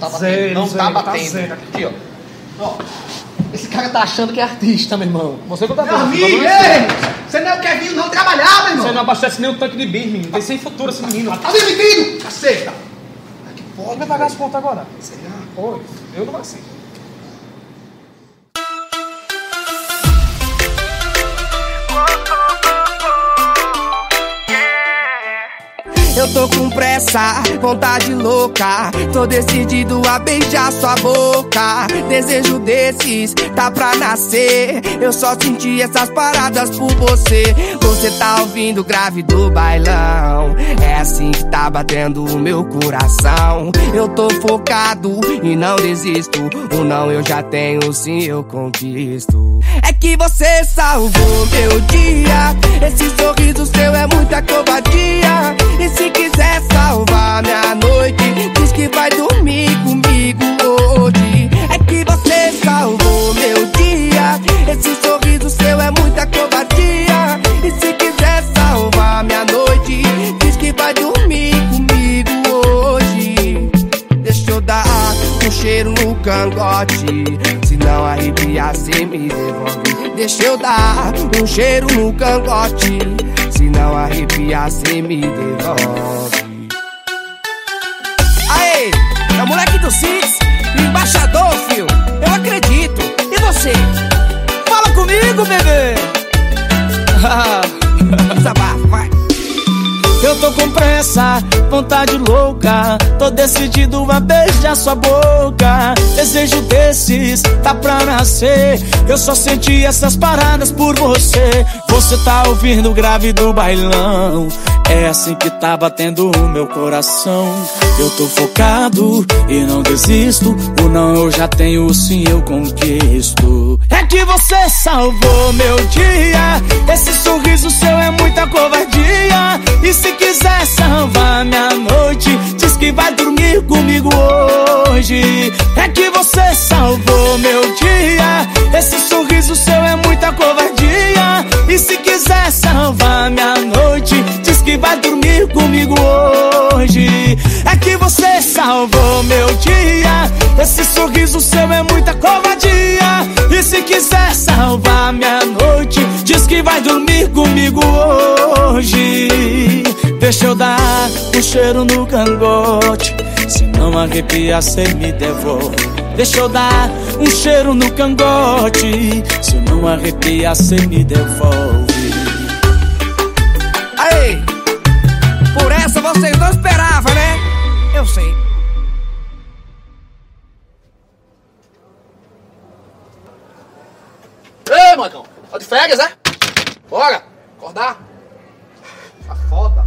tá batendo. Zero, não zero, tá tá batendo. zero. Aqui, ó. Ó. Esse cara tá achando que é artista, meu irmão. Você que tá Meu amigo, Você ei! Você não quer vir não trabalhar, meu Você irmão? não abastece nem o tanque de bis, menino. Tem sem futuro esse menino. Tá demitido! Aceita! Que pode, vai pagar as contas agora? Sei lá. Pois, eu não aceito. Eu tô com pressa, vontade louca. Tô decidido a beijar sua boca. Desejo desses, tá pra nascer. Eu só senti essas paradas por você. Você tá ouvindo grave do bailão. É assim que tá batendo o meu coração. Eu tô focado e não desisto. O não eu já tenho, sim eu conquisto. É que você salvou meu dia. Esse sorriso cheiro no cangote. Se não arrepiar, cê me devolve. Deixa eu dar um cheiro no cangote. Se não arrepiar, cê me devolve. Aê, é o moleque do o embaixador, fio. Eu acredito. E você? Fala comigo, bebê. Eu tô com pressa, vontade louca. Tô decidido a beijar sua boca. Desejo desses, tá pra nascer. Eu só senti essas paradas por você. Você tá ouvindo o grave do bailão. É assim que tá batendo o meu coração. Eu tô focado e não desisto. O não eu já tenho, o sim eu conquisto. É que você salvou meu dia. Esse sorriso seu é muita covardia. Se quiser salvar minha noite, diz que vai dormir comigo hoje. É que você salvou meu dia. Esse sorriso seu é muita covardia. E se quiser salvar minha noite, diz que vai dormir comigo hoje. É que você salvou meu dia. Esse sorriso seu é muita covardia. E se quiser salvar minha noite, diz que vai dormir comigo hoje. Deixa eu dar um cheiro no cangote. Se não arrepia, cê me devolve. Deixa eu dar um cheiro no cangote. Se não arrepia, cê me devolve. Aí, por essa vocês não esperavam, né? Eu sei. Ei, Marcão. Tá de férias, é? Bora. Acordar. Tá foda.